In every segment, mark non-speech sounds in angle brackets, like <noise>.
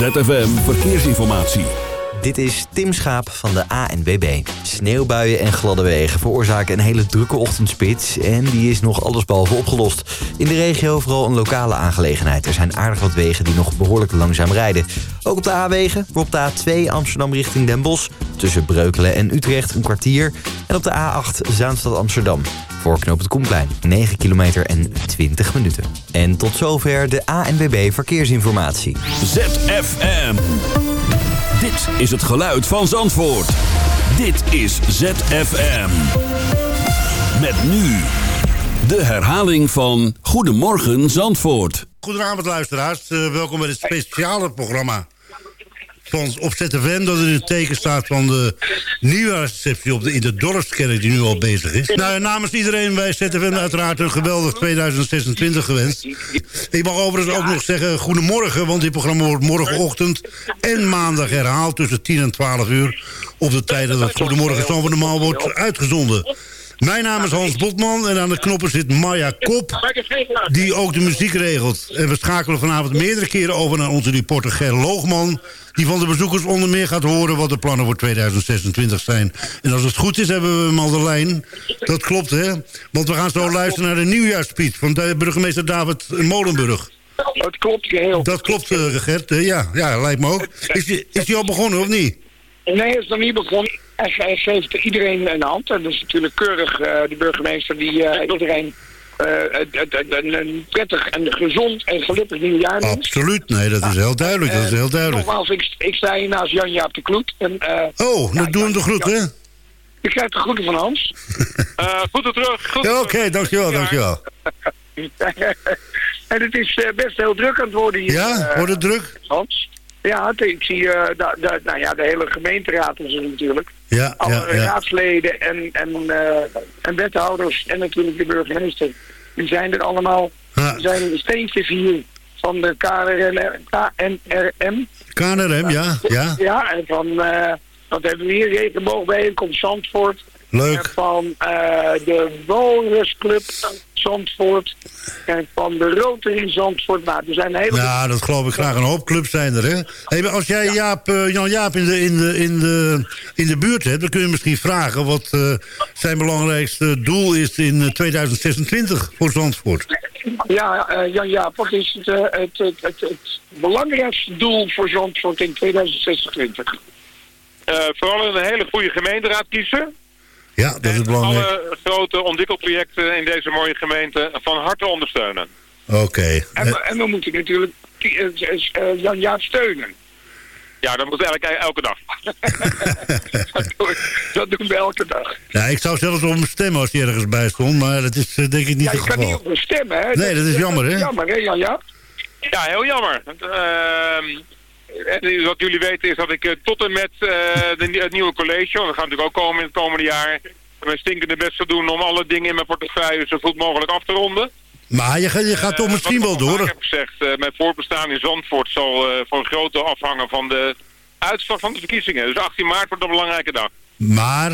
ZFM Verkeersinformatie. Dit is Tim Schaap van de ANWB. Sneeuwbuien en gladde wegen veroorzaken een hele drukke ochtendspits... en die is nog allesbehalve opgelost. In de regio vooral een lokale aangelegenheid. Er zijn aardig wat wegen die nog behoorlijk langzaam rijden. Ook op de A-wegen, op de A2 Amsterdam richting Den Bosch... tussen Breukelen en Utrecht een kwartier... en op de A8 Zaanstad Amsterdam. Voor knoop het Koenplein, 9 kilometer en 20 minuten. En tot zover de ANWB Verkeersinformatie. ZFM. Dit is het geluid van Zandvoort. Dit is ZFM. Met nu de herhaling van Goedemorgen Zandvoort. Goedenavond luisteraars, uh, welkom bij het speciale programma van op ZFM... dat in het teken staat van de nieuwjaarsreceptie op de, in de dorpskerk die nu al bezig is. Nou, namens iedereen bij ZFM uiteraard een geweldig 2026 gewenst. Ik mag overigens ook nog zeggen goedemorgen... want dit programma wordt morgenochtend en maandag herhaald... tussen 10 en 12 uur op de tijd dat het Goedemorgen van normaal wordt uitgezonden. Mijn naam is Hans Botman en aan de knoppen zit Maya Kop... die ook de muziek regelt. En we schakelen vanavond meerdere keren over naar onze reporter Ger Loogman... die van de bezoekers onder meer gaat horen wat de plannen voor 2026 zijn. En als het goed is hebben we hem al de lijn. Dat klopt, hè? Want we gaan zo luisteren naar de nieuwjaarspiet van de burgemeester David Molenburg. Dat klopt geheel. Dat klopt, uh, Gert. ja, ja, lijkt me ook. Is die, is die al begonnen of niet? Nee, is nog niet begonnen. Hij geeft iedereen een hand. En dat is natuurlijk keurig uh, de burgemeester die uh, iedereen uh, een prettig en gezond en gelukkig nieuwjaar wens. Absoluut, nee, dat is heel duidelijk. dat is heel duidelijk. Nogmaals, ik, ik sta hier naast Jan-Jaap de Kloet. En, oh, ja, doen we de groet, hè? Ik krijg de groeten van Hans. <laughs> groeten terug. Oké, okay, dankjewel, dankjewel. <laughs> en het is best heel druk aan het worden hier. Ja, wordt het druk? Hans. Ja, ik zie uh, de, de, nou ja, de hele gemeenteraad is er natuurlijk. Ja, Alle ja, raadsleden en, en, uh, en wethouders en natuurlijk de burgemeester. Die zijn er allemaal. Die zijn de steentjes hier van de KNRM. KNRM, KNRM ja, ja. Ja, en van, uh, wat hebben we hier? Regenboogbijeenkomst Zandvoort. Leuk. Van uh, de Walrusclub Zandvoort. En van de Rotary Zandvoort. Nou, er zijn hele... Ja, dat geloof ik graag. Een hoop clubs zijn er, hè? Hey, als jij Jaap, uh, Jan Jaap in de, in, de, in, de, in de buurt hebt... dan kun je misschien vragen wat uh, zijn belangrijkste doel is in 2026 voor Zandvoort. Ja, Jan Jaap, wat is het, het, het, het, het belangrijkste doel voor Zandvoort in 2026? vooral een hele goede gemeenteraad kiezen. Ja, dat is belangrijk. alle grote ontwikkelprojecten in deze mooie gemeente van harte ondersteunen. Oké. Okay. En, en, we moeten natuurlijk uh, Jan Jaap steunen. Ja, dat moet eigenlijk elke dag. <laughs> <laughs> dat, doen we elke dag. Ja, ik zou zelfs op hem stemmen als hij ergens bij stond, maar dat is denk ik niet ja, het geval. Ja, je kan niet op hem stemmen, hè? Nee, dat is jammer, hè? Jammer, hè, Jan Jaap? Ja, heel jammer. Uh, en wat jullie weten is dat ik uh, tot en met uh, de, het nieuwe college, dat gaat natuurlijk ook komen in het komende jaar, mijn stinkende best zal doen om alle dingen in mijn portefeuille zo goed mogelijk af te ronden. Maar je, gaat, je gaat toch uh, misschien wel door. Ik heb gezegd, mijn voorbestaan in Zandvoort zal voor een groot deel afhangen van de uitslag van de verkiezingen. Dus 18 maart wordt een belangrijke dag. Maar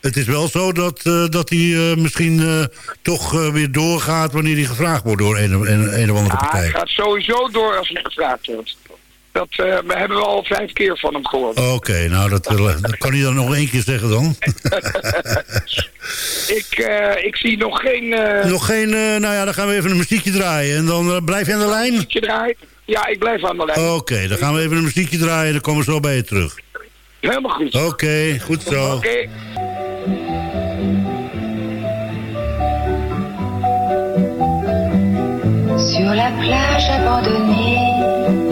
het is wel zo dat, dat hij misschien toch weer doorgaat wanneer hij gevraagd wordt door een, een, een of andere partij. Ja, hij gaat sowieso door als hij gevraagd wordt. Dat uh, we hebben we al vijf keer van hem gehoord. Oké, okay, nou dat, <laughs> dat, kan hij dan nog één keer zeggen dan. <laughs> ik, uh, ik zie nog geen... Uh... Nog geen, nou ja, dan gaan we even een muziekje draaien. En dan blijf je aan de lijn? Een muziekje draaien? Ja, ik blijf aan de lijn. Oké, okay, dan gaan we even een muziekje draaien en dan komen we zo bij je terug. Helemaal goed. Oké, okay, goed zo. Oké. Okay. Sur la plage abandonnée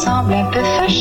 semble un peu fâché.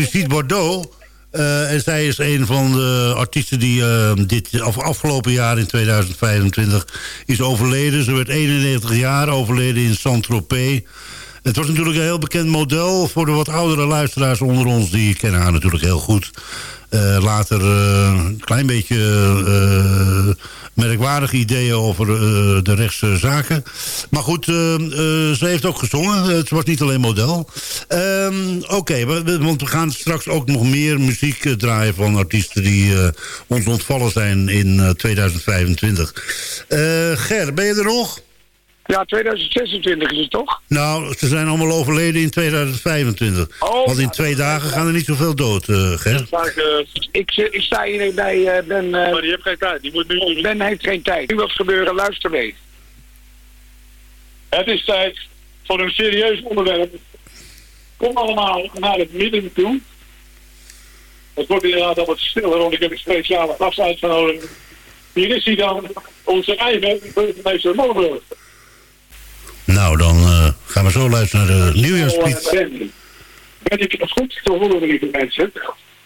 Brigitte Bardot. Eh, en zij is een van de artiesten die eh, dit af, afgelopen jaar in 2025 is overleden. Ze werd 91 jaar, overleden in Saint-Tropez. Het was natuurlijk een heel bekend model voor de wat oudere luisteraars onder ons. Die kennen haar natuurlijk heel goed. Eh, later eh, een klein beetje eh, merkwaardige ideeën over de rechtse zaken. Maar goed, ze heeft ook gezongen. Het was niet alleen model. Ehm, Oké, want we gaan straks ook nog meer muziek draaien... van artiesten die ons ontvallen zijn in eh, 2025. Eh, Ger, ben je er nog? Ja, 2026 is het toch? Nou, ze zijn allemaal overleden in 2025. Oh, Want in twee dagen gaan er niet zoveel dood, eh Ger. Ik, zi- ik sta hier bij eh, Ben. eh, Maar die heeft geen tijd. Die moet nu... ben heeft geen tijd. Nu wat gebeuren, luister mee. Het is tijd voor een serieus onderwerp. Kom allemaal naar het midden toe. Het wordt inderdaad al wat stiller, want ik heb een speciale gast uitgenodigd. Hier is hij dan, onze eigen burgemeester Molenburg. Nou, dan eh, gaan we zo luisteren naar de nieuwjaarspiet. Ben. Ben ik het goed te horen, lieve mensen?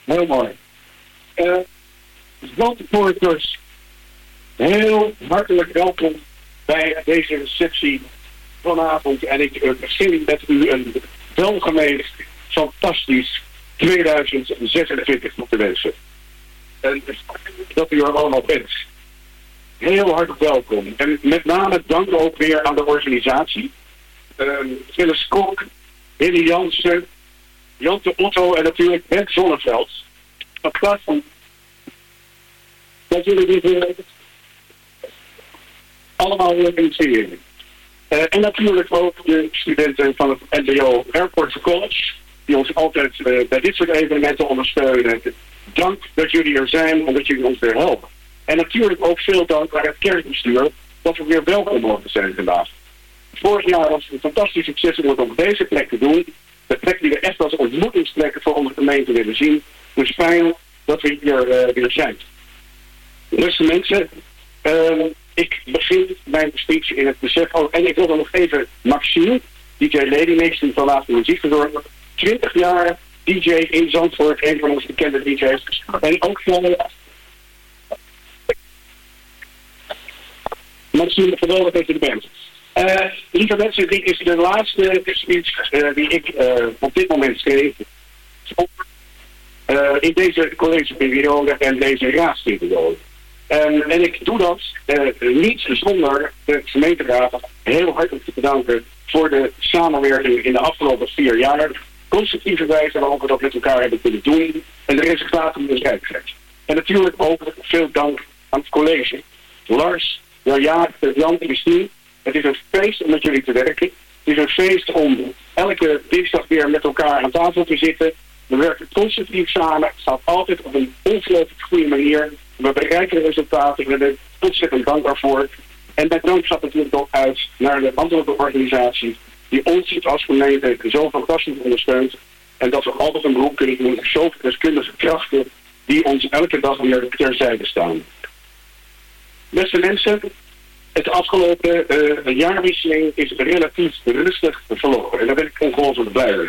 Heel mooi. Uh, Zandvoorters, heel hartelijk welkom bij deze receptie vanavond. En ik uh, begin met u een welgemeend, fantastisch 2026 te wensen. En dat u er allemaal bent. Heel hartelijk welkom. En met name dank ook weer aan de organisatie. Ehm Phyllis Kok, Hilly Jansen, Jante Otto en natuurlijk Ben Zonneveld. Fantastisch. Dat jullie dit eh, allemaal organiseren. Eh en natuurlijk ook de studenten van het NDO Airport College, die ons altijd eh, bij dit soort evenementen ondersteunen. Dank dat jullie er zijn en dat jullie ons weer helpen. En natuurlijk ook veel dank aan het kerkbestuur dat we weer welkom mogen zijn vandaag. Vorig jaar was het een fantastisch succes om het op deze plek te doen. De plek die we echt als ontmoetingsplek voor onze gemeente willen zien. Dus fijn dat we hier uh, weer zijn. Beste mensen, uh, ik begin mijn speech in het besef. Oh, en ik wil dan nog even Maxime, DJ Ladymeester van Laatste Muziek verzorgen. 20 jaar DJ in Zandvoort, een van onze bekende DJ's. En ook van Maxime, geweldig dat je er bent. Uh, lieve mensen, dit is de laatste speech die ik uh, op dit moment schreef. in deze collegeperiode en deze raadsperiode. Um, en ik doe dat niet zonder de gemeenteraad heel hartelijk te bedanken voor de samenwerking in de afgelopen vier jaar. Constructieve wijze waarop we dat met elkaar hebben kunnen doen en de resultaten die. En natuurlijk ook veel dank aan het college. Lars, Jan, Jan, Christine. Het is een feest om met jullie te werken. Het is een feest om elke dinsdag weer met elkaar aan tafel te zitten. We werken constructief samen. Het staat altijd op een ongelooflijk goede manier. We bereiken resultaten. We hebben ontzettend dank daarvoor. En met dank gaat natuurlijk ook uit naar de andere organisatie die ons als gemeente zo fantastisch ondersteunt. En dat we altijd een beroep kunnen doen op zoveel deskundige krachten die ons elke dag weer terzijde staan. Beste mensen, het afgelopen uh, jaarwisseling is relatief rustig verlopen. En daar ben ik ongelooflijk blij mee.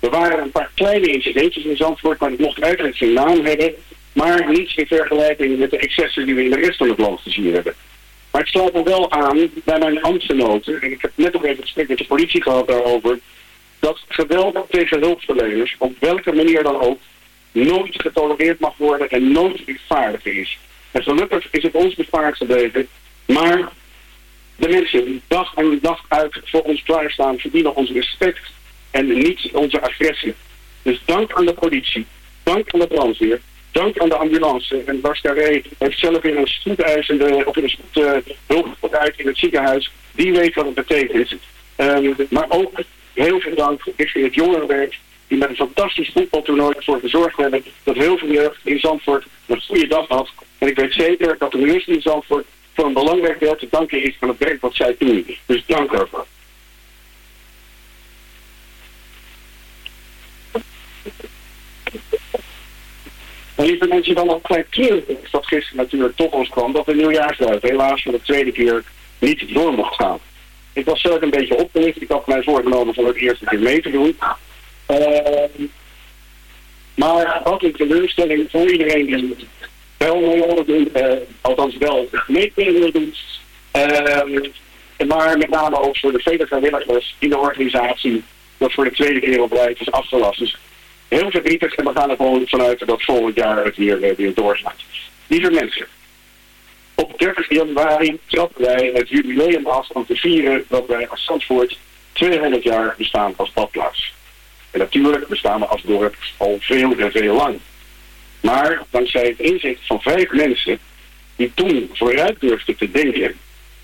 Er waren een paar kleine incidentjes in Zandvoort, maar dat mocht eigenlijk geen naam hebben. Maar niets in vergelijking met de excessen die we in de rest van het land gezien hebben. Maar ik sluit me wel aan bij mijn ambtsgenoten. En ik heb net nog even gesprek met de politie gehad daarover. Dat geweld tegen hulpverleners, op welke manier dan ook, nooit getolereerd mag worden en nooit rechtvaardig is. En gelukkig is het ons bespaard gebleven. Maar de mensen die dag en dag uit voor ons klaarstaan, verdienen ons respect en niet onze agressie. Dus dank aan de politie, dank aan de brandweer, dank aan de ambulance. En Bas heeft zelf in een spoedeisende, of in een spoed, uh, hulp uit in het ziekenhuis. Die weet wat het betekent. Um, maar ook heel veel dank richting het jongerenwerk. Die met een fantastisch voetbaltoernooi ervoor gezorgd hebben dat heel veel jeugd in Zandvoort een goede dag had. En ik weet zeker dat de minister in Zandvoort voor een belangrijk deel te danken is van het werk wat zij doen. Dus dank daarvoor. En lieve mensen, dan een klein keer dat gisteren natuurlijk toch ons kwam dat de nieuwjaarsduif helaas voor de tweede keer niet door mocht gaan. Ik was zelf een beetje opgelicht. Ik had mij voorgenomen om het eerste keer mee te doen. Uh, maar had een teleurstelling voor iedereen die wel mee wilde doen, uh, althans wel mee willen doen. Uh, maar met name ook voor de vele vrijwilligers in de organisatie dat voor de tweede keer op rij is afgelast. Dus heel verdrietig en we gaan er gewoon vanuit dat volgend jaar het weer, uh, weer doorgaat. Lieve mensen, op 30 januari trappen wij het jubileum af om te vieren dat wij als Zandvoort 200 jaar bestaan als badplaats. En natuurlijk bestaan we als dorp al veel en veel lang. Maar dankzij het inzicht van vijf mensen die toen vooruit durfden te denken,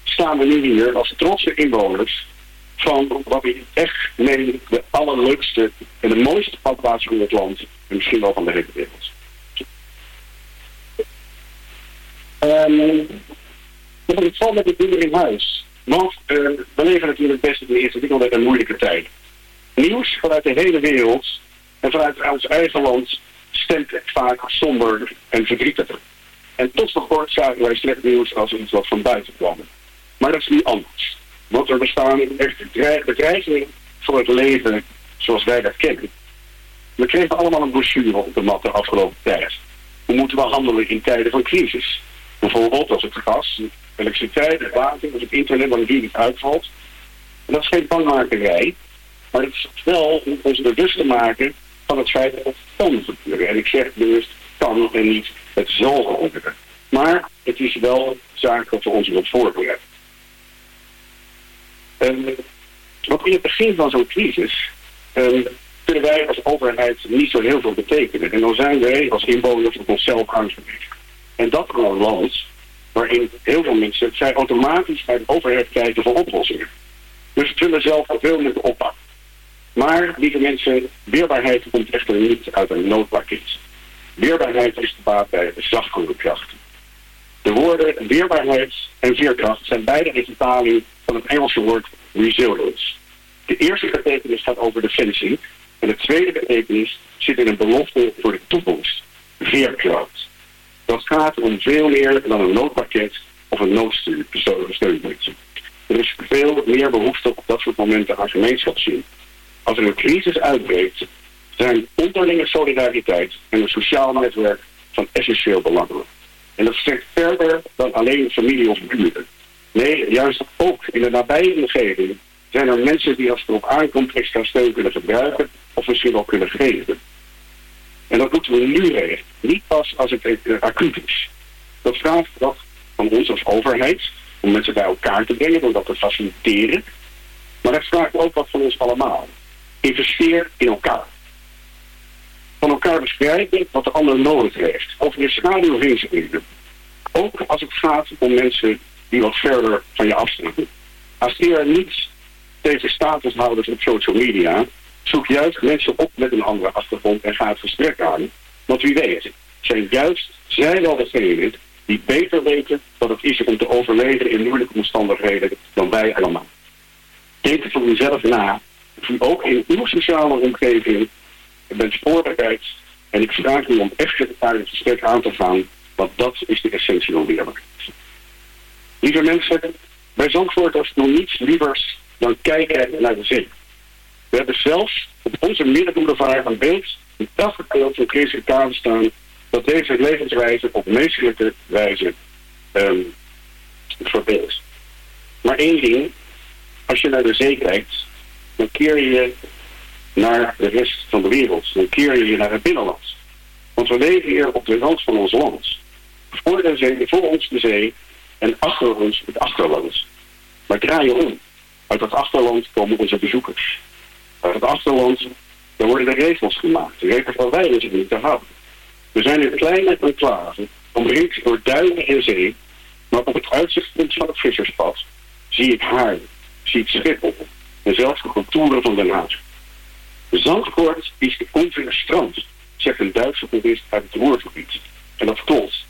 staan we nu hier als trotse inwoners van wat ik echt meen de allerleukste en de mooiste badplaats van het land en misschien wel van de hele wereld. Um, dat het valt met de dingen in huis. Want uh, we leven natuurlijk best in de eerste ingewikkelde en moeilijke tijd. Nieuws vanuit de hele wereld en vanuit ons eigen land stemt vaak somber en verdrietig. En tot nog kort zagen wij slecht nieuws als iets wat van buiten kwam. Maar dat is nu anders. Want er bestaan echt bedreigingen voor het leven zoals wij dat kennen. We kregen allemaal een brochure op de mat de afgelopen tijd. Hoe moeten we handelen in tijden van crisis? Bijvoorbeeld als het gas, elektriciteit, het water, als het internet dan niet uitvalt. Dat is geen bangmakerij, maar het is wel om ons bewust te maken van het feit dat het kan gebeuren. En ik zeg bewust kan en niet het zal gebeuren. Maar het is wel zaak dat we ons erop voorbereiden. Um, want in het begin van zo'n crisis um, kunnen wij als overheid niet zo heel veel betekenen. En dan zijn wij als inwoners op onszelf aangewezen. En dat in een land waarin heel veel mensen zij automatisch bij de overheid kijken voor oplossingen. Dus we zullen zelf veel moeten oppakken. Maar, lieve mensen, weerbaarheid komt echter niet uit een noodpakket. Weerbaarheid is de baat bij de zachtere kracht. De woorden weerbaarheid en veerkracht zijn beide vertaling van het Engelse woord resilience. De eerste betekenis gaat over defensie en de tweede betekenis zit in een belofte voor de toekomst. Veerkracht. Dat gaat om veel meer dan een noodpakket of een noodsteunpuntje. Er is veel meer behoefte op dat soort momenten aan gemeenschapszin. Als er een crisis uitbreekt, zijn onderlinge solidariteit en een sociaal netwerk van essentieel belang. En dat strekt verder dan alleen familie of buren. Nee, juist ook in de nabije omgeving zijn er mensen die als het erop aankomt extra steun kunnen gebruiken of misschien wel kunnen geven. En dat moeten we nu regelen. Niet pas als het uh, acuut is. Dat vraagt wat van ons als overheid om mensen bij elkaar te brengen, door dat te faciliteren. Maar dat vraagt ook wat van ons allemaal. Investeer in elkaar. Van elkaar begrijpen wat de ander nodig heeft. Over je schaduw heen. Ook als het gaat om mensen die wat verder van je afstaan. er niet tegen statushouders op social media. Zoek juist mensen op met een andere achtergrond en ga het gesprek aan. Want wie weet, zijn juist zij wel degene die beter weten wat het is om te overleven in moeilijke omstandigheden dan wij allemaal. Denk voor uzelf na ook in uw sociale omgeving bent voorbereid. En ik vraag u om echt met elkaar het gesprek aan te gaan, want dat is de essentie van weerbaarheid. Lieve mensen, bij Zandvoorters doen niets lievers dan kijken naar de zee. We hebben zelfs Op onze middenboulevard een beeld, een beeld van Chris Kade staan, dat deze levenswijze op menselijke wijze um. Maar één ding, als je naar de zee kijkt, dan keer je naar de rest van de wereld. Dan keer je naar het binnenland. Want we leven hier op de rand van ons land. Voor, de zee, voor ons de zee en achter ons het achterland. Maar draai je om. Uit dat achterland komen onze bezoekers. Uit het achterland daar worden de regels gemaakt. De regels waar wij zich niet te houden. We zijn een kleine enclave, omringd door duinen en zee. Maar op het uitzichtpunt van het visserspad zie ik haar, zie ik Schiphol en zelfs de contouren van Den Haag. Zandvoort is de ongeveer strand, zegt een Duitse toerist uit het Roergebied. En dat klopt.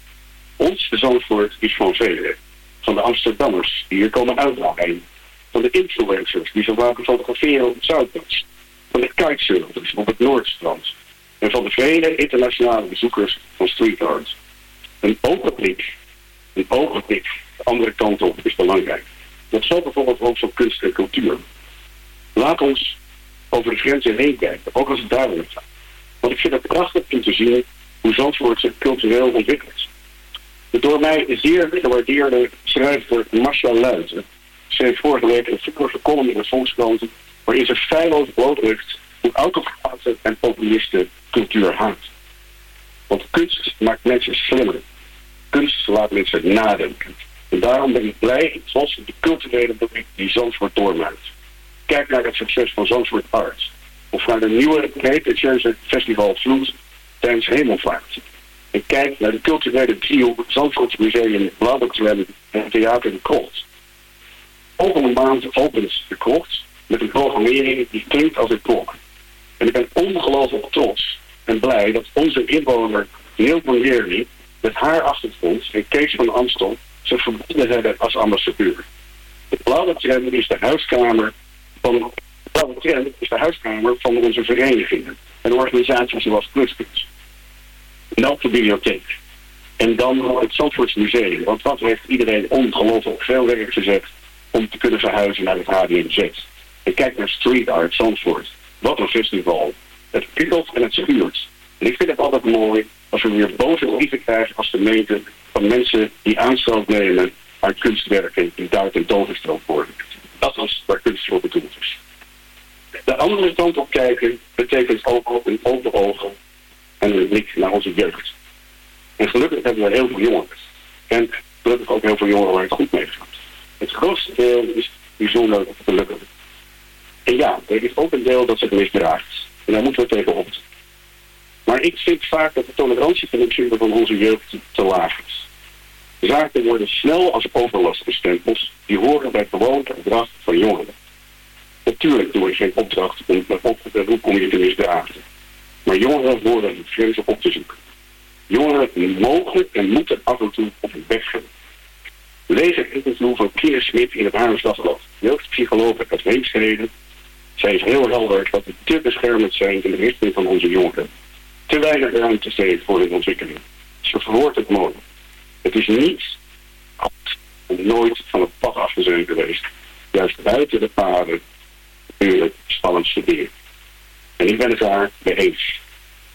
Ons Zandvoort is van velen. Van de Amsterdammers die hier komen uitdraaien. Van de influencers die zo laten fotograferen op het Zuidpunt. Van de kitesurfers op het Noordstrand. En van de vele internationale bezoekers van street art. Een open blik, een open blik de andere kant op is belangrijk. Dat zal bijvoorbeeld ook van kunst en cultuur. Laat ons over de grenzen heen kijken, ook als het duidelijk gaat. Want ik vind het prachtig om te zien hoe Zandvoort zich cultureel ontwikkelt. De door mij zeer gewaardeerde schrijver Marcia Luiten schreef vorige week een vorige column in de Volkskrant waarin ze feilloos blootdrukt hoe autocraten en populisten cultuur haat. Want kunst maakt mensen slimmer. Kunst laat mensen nadenken. En daarom ben ik blij zoals de culturele beweging die Zandvoort doormaakt. Kijk naar het succes van Zandvoort Arts. Of naar de nieuwe pretentieuze festival Vloed tijdens Hemelvaart. En kijk naar de culturele trio Zandvoort Museum Blauwbakzwem en Theater de Krocht. Volgende maand opent de Krocht met een programmering die klinkt als een klok. En ik ben ongelooflijk trots en blij dat onze inwoner Neil Leerly met haar achtergrond en Kees van Amstel zich verbonden hebben als ambassadeur. De Blauwe is de huiskamer van de Tram is de huiskamer van onze verenigingen en organisaties zoals Pluspunt. En ook de bibliotheek. En dan het Zandvoorts Museum. Want dat heeft iedereen ongelooflijk veel werk gezet om te kunnen verhuizen naar het HDMZ. En kijk naar Street Art Zandvoort. Wat een festival. Het prikkelt en het schuurt. En ik vind het altijd mooi als we weer boze brieven krijgen als gemeente van mensen die aanstoot nemen aan kunstwerken die daar tentoongesteld worden. Dat is waar kunst voor bedoeld is. De andere kant op kijken betekent ook een open ogen en een blik naar onze jeugd. En gelukkig hebben we heel veel jongeren. En gelukkig ook heel veel jongeren waar het goed mee gaat. Het grootste deel is bijzonder gelukkig. En ja, er is ook een deel dat zich misdraagt. En daar moeten we tegen op. Maar ik vind vaak dat de tolerantie van onze jeugd te laag is. Zaken worden snel als overlast bestempeld. Die horen bij gewoon gedrag van jongeren. Natuurlijk doe ik geen opdracht om, op, roep om je te misdragen. Maar jongeren worden het grenzen op te zoeken. Jongeren mogen en moeten af en toe op hun weg gaan. Lees het interview van Kier Smit in het Haarlems Dagblad. Jeugdpsycholoog uit Heemstede. Zij is heel helder dat we te beschermend zijn in de richting van onze jongeren. Te weinig ruimte steeds voor hun ontwikkeling. Ze verwoordt het mooi. Het is niet nooit van het pad af geweest. Juist buiten de paden het spannend studeren. En ik ben het daar mee eens.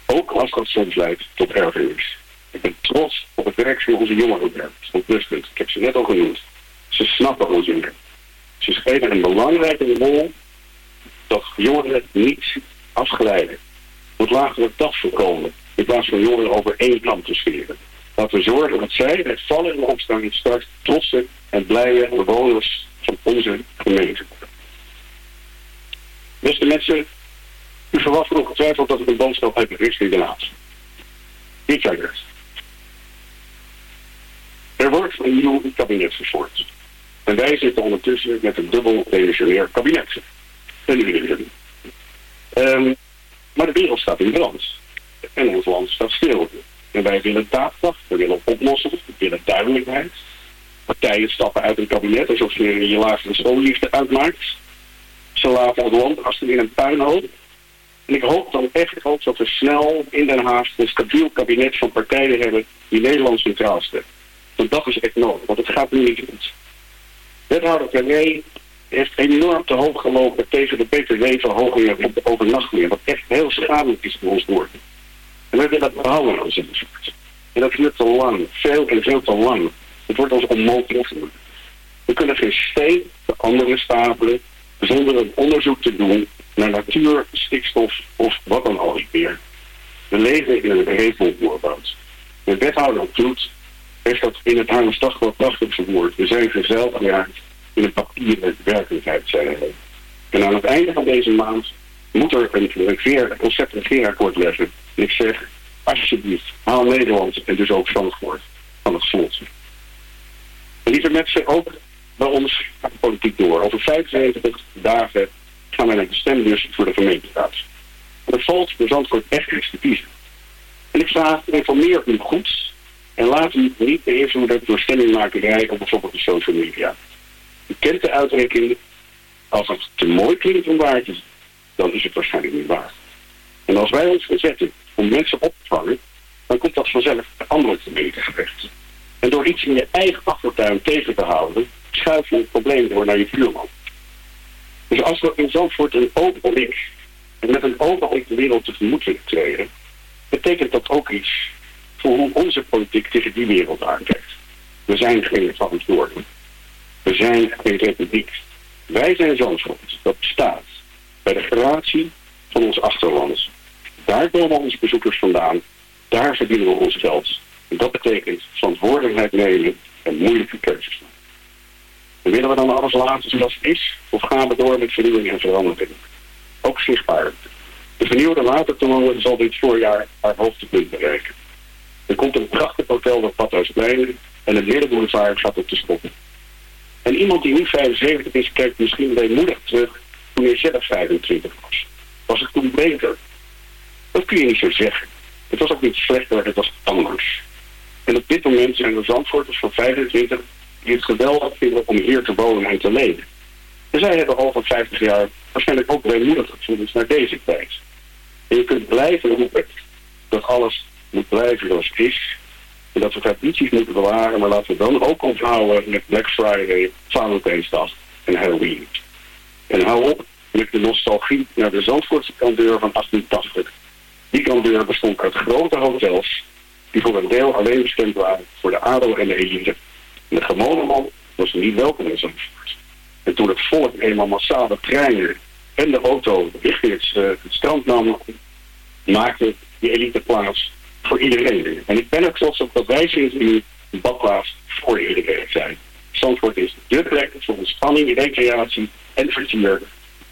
Ook als dat soms leidt tot ergernis. Ik ben trots op het werk van onze jongeren van Pluspunt. Ik heb ze net al genoemd. Ze snappen ons jongeren. Ze spelen een belangrijke rol dat jongeren niet afgeleiden. Moet later het dag voorkomen. In plaats van jongeren over één kant te scheren. Laten we zorgen dat zij met vallen en opstaan straks trotse en blije bewoners van onze gemeente. Beste mensen, u verwacht ongetwijfeld dat ik een boodschap heb richting de laat. Dit jaar eerst. Er wordt een nieuw kabinet gevormd. En wij zitten ondertussen met een dubbel demissionair kabinet. Um, maar de wereld staat in brand. En ons land staat stil. En wij willen daadkracht, we willen oplossingen, we willen duidelijkheid. Partijen stappen uit een kabinet alsof ze je laagste schoolliefde uitmaakt. Ze laten het land achter in een puinhoop. En ik hoop dan echt ook dat we snel in Den Haag een stabiel kabinet van partijen hebben die Nederland centraal stellen. Want dat is echt nodig, want het gaat nu niet goed. Wethouder Carré heeft enorm te hoog gelopen tegen de btw-verhogingen op de overnachtingen. Wat echt heel schadelijk is voor ons dorp. En we willen dat behouden instituut. En dat duurt te lang. Veel en veel te lang. Het wordt ons onmogelijk. We kunnen geen steen de andere stapelen zonder een onderzoek te doen naar natuur, stikstof of wat dan ook meer. We leven in een regelvoorboud. De wethouder Kloet heeft dat in het Hamersdag wel prachtig verwoord. We zijn gezeld geraakt in een papieren werkelijkheid, zei hij. En aan het einde van deze maand moet er een, een concept regeerakkoord leggen. En ik zeg, alsjeblieft, haal Nederland en dus ook Zandvoort van het slot. En lieve mensen, ook bij ons gaat de politiek door. Over 75 dagen gaan wij naar de stembus voor de gemeenteraad. En er valt voor Zandvoort echt iets te kiezen. En ik vraag, informeer u goed en laat u niet beïnvloeden door stemmingmakerij op bijvoorbeeld de social media. U kent de uitdrukking, als het te mooi klinkt om waar te dan is het waarschijnlijk niet waar. En als wij ons verzetten om mensen op te vangen, dan komt dat vanzelf de andere gemeente gerecht. En door iets in je eigen achtertuin tegen te houden, schuif je het probleem door naar je buurman. Dus als we in Zandvoort een open blik en met een open blik de wereld tegemoet willen treden, betekent dat ook iets voor hoe onze politiek tegen die wereld aankijkt. We zijn geen verantwoordelijk. We zijn geen republiek. Wij zijn Zandvoort. Dat bestaat bij de gratie van ons achterland. Daar komen onze bezoekers vandaan. Daar verdienen we ons geld. En dat betekent verantwoordelijkheid nemen en moeilijke keuzes maken. En willen we dan alles laten zoals het is? Of gaan we door met vernieuwing en verandering? Ook zichtbaar. De vernieuwde watertoren zal dit voorjaar haar hoogtepunt bereiken. Er komt een prachtig hotel op Padhuisplein en het Middenboulevard gaat op de stoppen. En iemand die nu 75 is, kijkt misschien weemoedig terug toen zelf 25 was. Was het toen beter? Dat kun je niet zo zeggen. Het was ook niet slechter, het was anders. En op dit moment zijn er Zandvoorters van 25 die het geweldig vinden om hier te wonen en te leven. En zij hebben van 50 jaar waarschijnlijk ook weemoedig gevoelens naar deze tijd. En je kunt blijven roepen dat alles moet blijven zoals het is. En dat we tradities moeten bewaren, maar laten we dan ook onthouden met Black Friday, Valentijnsdag en Halloween. En hou op met de nostalgie naar de Zandvoortse kandeur van 1880. Die kandeur bestond uit grote hotels die voor een deel alleen bestemd waren voor de adel en de elite. De gewone man was niet welkom in Zandvoort. En toen het volk eenmaal massaal de treinen en de auto richting het, uh, het strand nam, maakte die elite plaats voor iedereen. En ik ben ook trots op dat wij sinds nu een badplaats voor iedereen zijn. Zandvoort is de plek voor ontspanning, recreatie en vertier.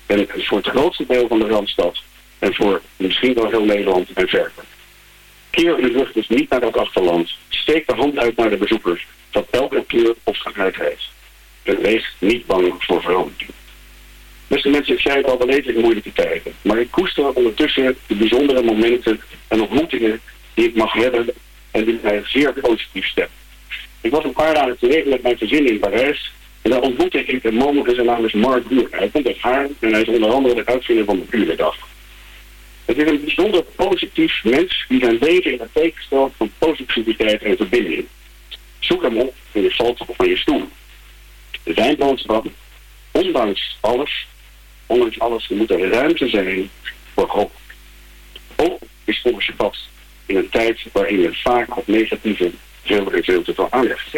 En voor het grootste deel van de Randstad. En voor misschien wel heel Nederland en verder. Keer uw rug dus niet naar dat achterland. Steek de hand uit naar de bezoekers. Van elke kleur of geaardheid. En wees niet bang voor verandering. Beste mensen, ik zei het al, we leven in moeilijke tijden. Maar ik koester ondertussen de bijzondere momenten en ontmoetingen die ik mag hebben en die mij zeer positief stemmen. Ik was een paar dagen geleden met mijn gezin in Parijs en daar ontmoette ik een man en zijn naam is Mark Buur. Hij komt uit Haarlem en hij is onder andere de uitvinder van de Burendag. Het is een bijzonder positief mens die zijn leven in het teken van positiviteit en verbinding. Zoek hem op in je valt van je stoel. Zijn boodschap, ondanks alles, ondanks alles, moet er ruimte zijn voor hoop. Hoop is volgens je vast in een tijd waarin je vaak op negatieve veel en veel te veel aandacht.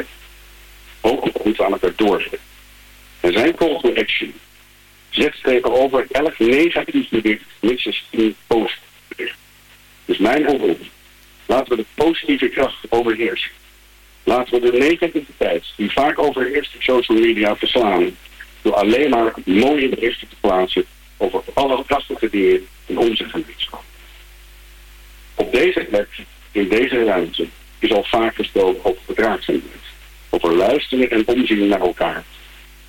Ook we aan elkaar doorzetten. En zijn call to action zet tegenover elk negatief bericht minstens een positief bericht. Dus mijn oproep, laten we de positieve kracht overheersen. Laten we de negativiteit die vaak overheerst op social media verslaan door alleen maar mooie berichten te plaatsen over alle prachtige dingen in onze gemeenschap. Op deze plek, in deze ruimte, is al vaak gesproken over verdraagzaamheid. Over luisteren en omzien naar elkaar.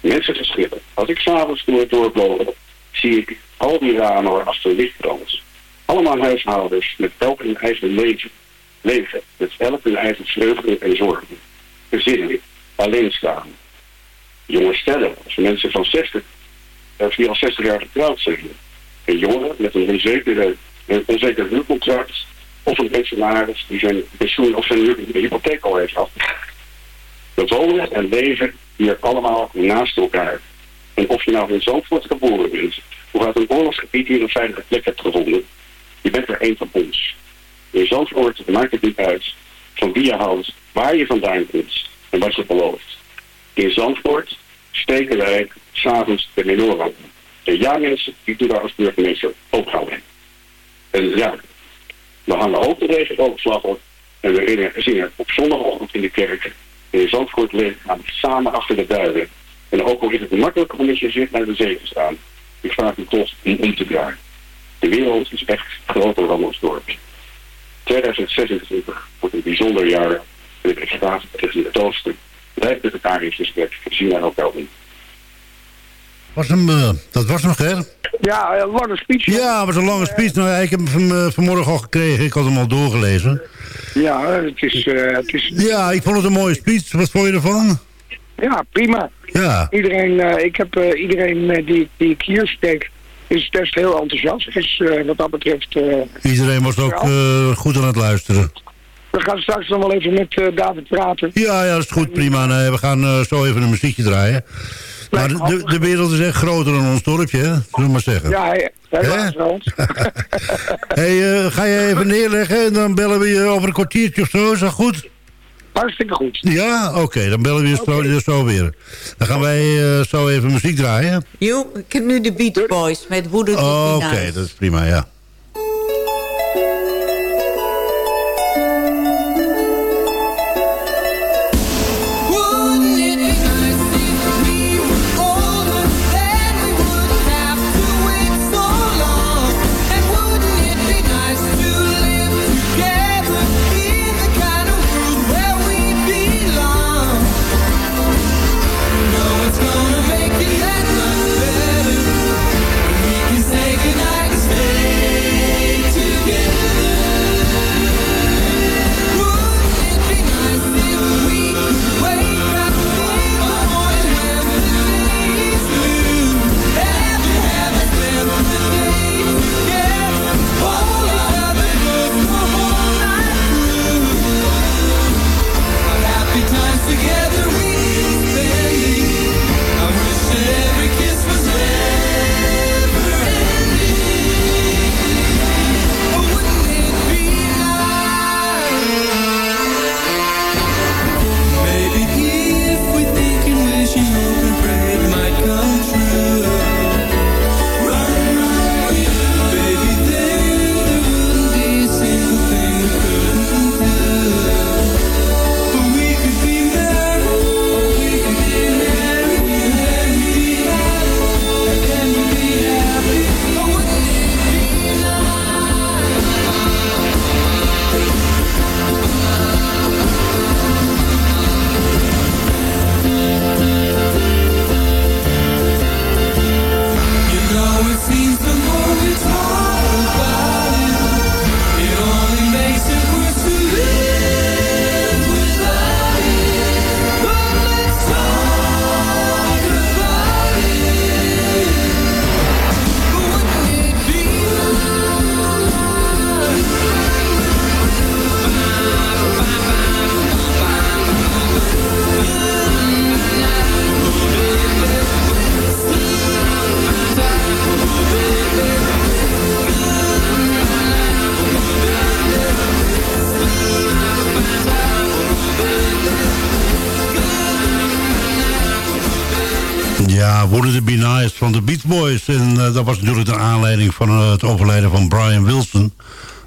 Mensen verschillen. Als ik s'avonds door het dorp loop, zie ik al die ramen achter licht brandt. Allemaal huishoudens met elk hun eigen leven. Leven, met elk hun eigen vreugde en zorgen. Gezinnen, alleen staan. Jonge stellen, als mensen van 60, die al 60 jaar getrouwd zijn. Een jongen met een onzekere, onzeker huurcontract of een pensionaris die zijn pensioen of zijn hypotheek al heeft af. We wonen en leven hier allemaal naast elkaar. En of je nou in Zandvoort geboren bent, of uit een oorlogsgebied hier een veilige plek hebt gevonden, je bent er één van ons. In Zandvoort maakt het niet uit van wie je houdt, waar je vandaan komt en wat je belooft. In Zandvoort steken wij s'avonds de menorah. En ja mensen, die doen daar als burgemeester ook gauw. En ja, we hangen ook de regenboogvlag op. En we zingen op zondagochtend in de kerk. In Zandvoort liggen gaan we samen achter de duinen. En ook al is het makkelijk om met je zicht naar de zee te staan. Ik vraag u toch om om te draaien. De wereld is echt groter dan ons dorp. 2026 wordt een bijzonder jaar. En ik graag dat in het oosten blijft met elkaar in gesprek. Zien naar elkaar. Was hem, eh, dat was nog, hè? Ja, een lange speech. Ja, het was een lange speech. Nou, ik heb hem van, eh, vanmorgen al gekregen. Ik had hem al doorgelezen. Ja, het is, eh, het is... Ja, ik vond het een mooie speech. Wat vond je ervan? Ja, prima. Ja. Iedereen, ik heb iedereen die, die ik hier steek, is best heel enthousiast. Dus eh, wat dat betreft, Iedereen was ook goed aan het luisteren. we gaan straks nog wel even met David praten. Ja, ja, dat is goed. Prima. Nee, we gaan zo even een muziekje draaien. Maar de, de, de wereld is echt groter dan ons dorpje, hè? Zullen we maar zeggen. Ja, he- helaas wel. <laughs> hey, eh, ga je even neerleggen en dan bellen we je over een kwartiertje of zo. Is dat goed? Hartstikke goed. Ja? Oké, dan bellen we je zo, weer. Dan gaan wij eh, zo even muziek draaien. Jo, ik heb nu de Beach Boys met It Be Oké, dat is prima, ja. Van eh, het overlijden van Brian Wilson.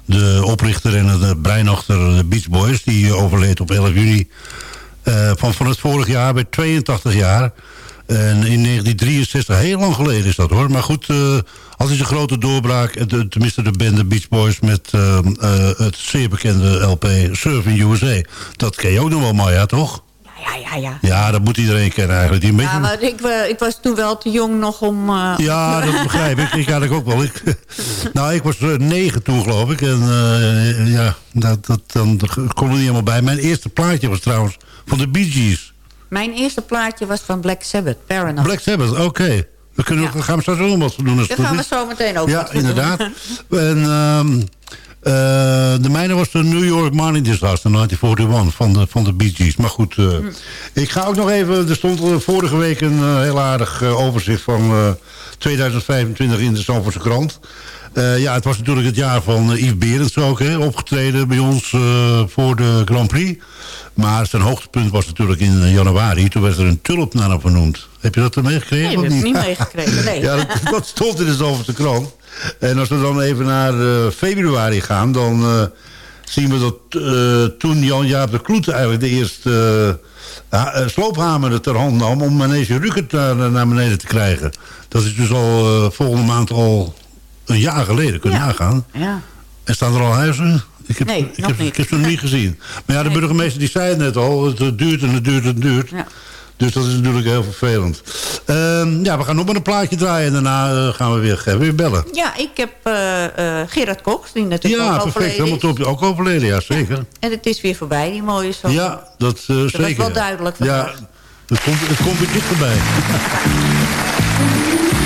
De oprichter en het brein achter de Beach Boys. Die eh, overleed op 11 juni eh, van, van het vorig jaar bij 82 jaar. En in 1963, heel lang geleden is dat hoor. Maar goed, eh al is een grote doorbraak. eh, de- tenminste de band de Beach Boys met eh, eh, het zeer bekende LP Surfing USA. Dat ken je ook nog wel, Maya, toch? Ja, ja, ja. Ja, dat moet iedereen kennen eigenlijk. Die een beetje... Ja, maar ik, wa- ik was toen wel te jong nog om... eh, Ja, dat begrijp ik. Ik had ik ook wel. Ik, <laughs> nou, ik was eh, negen toen, geloof ik. En eh, ja, dat, dat, dan kon er niet helemaal bij. Mijn eerste plaatje was trouwens van de Bee Gees. Mijn eerste plaatje was van Black Sabbath, Paranoid. Black Sabbath, oké. We kunnen, Ja. gaan we straks ook nog wat doen. Als Daar gaan we zo meteen ook Ja, inderdaad. <laughs> En ehm, Eh, de mijne was de New York Mining Disaster 1941 van de, van de Bee Gees. Maar goed, eh, ik ga ook nog even... Er stond er vorige week een eh, heel aardig eh, overzicht van eh, 2025 in de Zandvoortse krant. Eh, ja, het was natuurlijk het jaar van eh, Yves Berends ook, hè, opgetreden bij ons eh, voor de Grand Prix. Maar zijn hoogtepunt was natuurlijk in eh, januari. Toen werd er een tulp naar hem vernoemd. Heb je dat er meegekregen? Nee, of dat heb ik niet meegekregen, nee. <laughs> ja, dat, dat stond in de Zalverse krant. En als we dan even naar eh, februari gaan... dan eh, zien we dat eh, toen Jan-Jaap de Kloet eigenlijk de eerste sloophamer ter hand nam... om Manege Rukert naar, naar beneden te krijgen. Dat is dus al volgende maand al een jaar geleden. Kun je Ja. nagaan. Ja. En staan er al huizen? Ik heb, Nee, ik heb, niet. Ik heb ze nog niet gezien. Maar ja, de burgemeester die zei het net al. Het duurt en het duurt en het duurt. Ja. Dus dat is natuurlijk heel vervelend. Ehm, ja, we gaan nog maar een plaatje draaien. En daarna eh, gaan we weer, weer bellen. Ja, ik heb eh, eh, Gerard Cox, die natuurlijk Ja, ook perfect. overleden Helemaal is. top. Ook overleden, ja, zeker. En het is weer voorbij, die mooie song. Ja, dat eh, zeker. wel ja. duidelijk Ja, vandaag. het komt, het komt weer dichterbij. <laughs>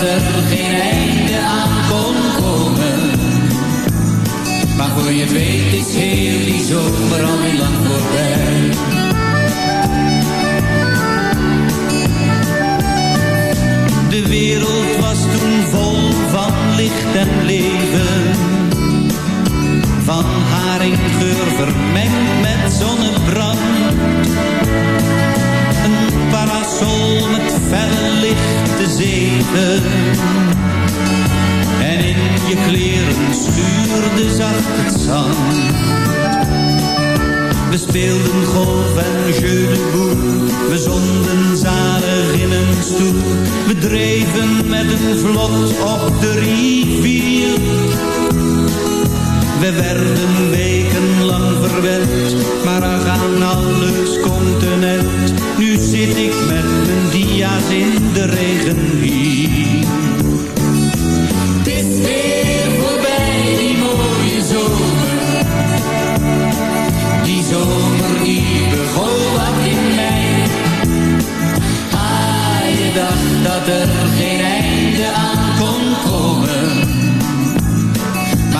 Dat er geen einde aan kon komen. Maar voor je weet is heel die zomer al niet lang voorbij. De wereld was toen vol van licht en leven. Van haringgeur vermengd met zonnebrand. Parasol met fel lichte zeven. En in je kleren schuurde zacht het zand. We speelden golf en jeu de boel. We zonden zalig in een stoel. We dreven met een vlot op de rivier. We werden wekenlang verwend, maar aan alles komt een eind. Nu zit ik met mijn dia's in de regen hier. Het is weer voorbij, die mooie zomer. Die zomer die begon in mei. Ah, je dacht dat er geen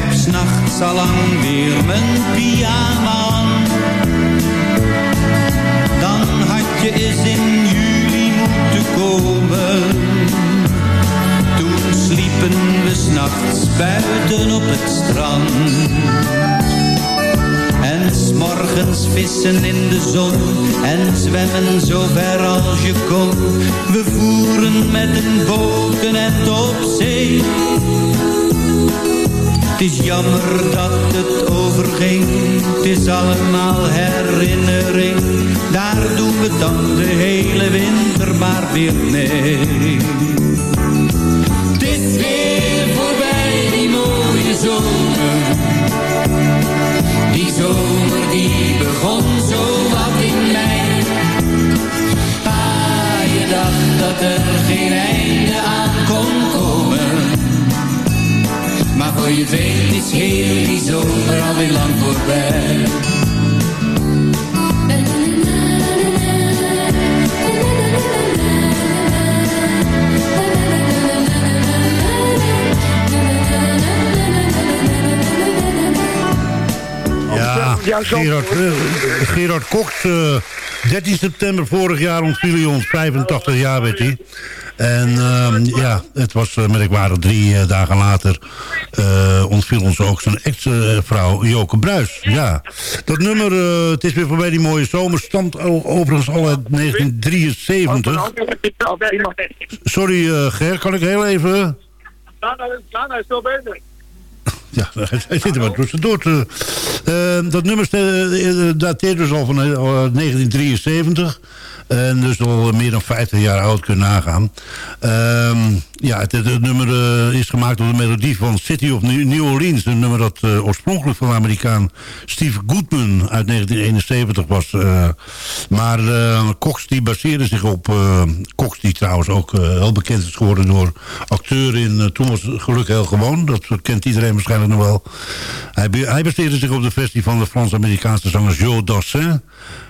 Heb s'nachts al lang weer mijn pyjama aan. Dan had je eens in juli moeten komen. Toen sliepen we s'nachts buiten op het strand. En s'morgens vissen in de zon en zwemmen zo ver als je kon. We voeren met een boot end op zee. Het is jammer dat het overging, het is allemaal herinnering. Daar doen we dan de hele winter maar weer mee. Het is weer voorbij, die mooie zomer. Die begon zo wat voor je weet is heel die zomer alweer lang voorbij. Ja, Ja, zo- Gerard, eh, Gerard Cox, eh, 13 september vorig jaar ontviel hij ons, 85 jaar werd hij. En ehm, ja, het was uh, merkwaardig, drie eh, dagen later eh, ontviel ons ook zijn ex-vrouw Joke Bruis. Ja, dat nummer, eh, het is weer voorbij die mooie zomer, stamt overigens al uit 1973. Sorry eh, Ger, kan ik heel even... Is veel beter. Ja, <laughs> hij zit er maar tussendoor. te- Eh, dat nummer eh, dateert dus al van eh, 1973. En dus al meer dan 50 jaar oud kunnen nagaan. Ehm, ja, het, nummer eh, is gemaakt door de melodie van City of New Orleans. Een nummer dat eh, oorspronkelijk van de Amerikaan Steve Goodman uit 1971 was. eh. maar Cox die baseerde zich op... Cox die trouwens ook heel bekend is geworden door acteur in... toen was geluk heel gewoon. Dat kent iedereen waarschijnlijk nog wel. Hij, hij baseerde zich op de versie van de Frans-Amerikaanse zanger Joe Dassin.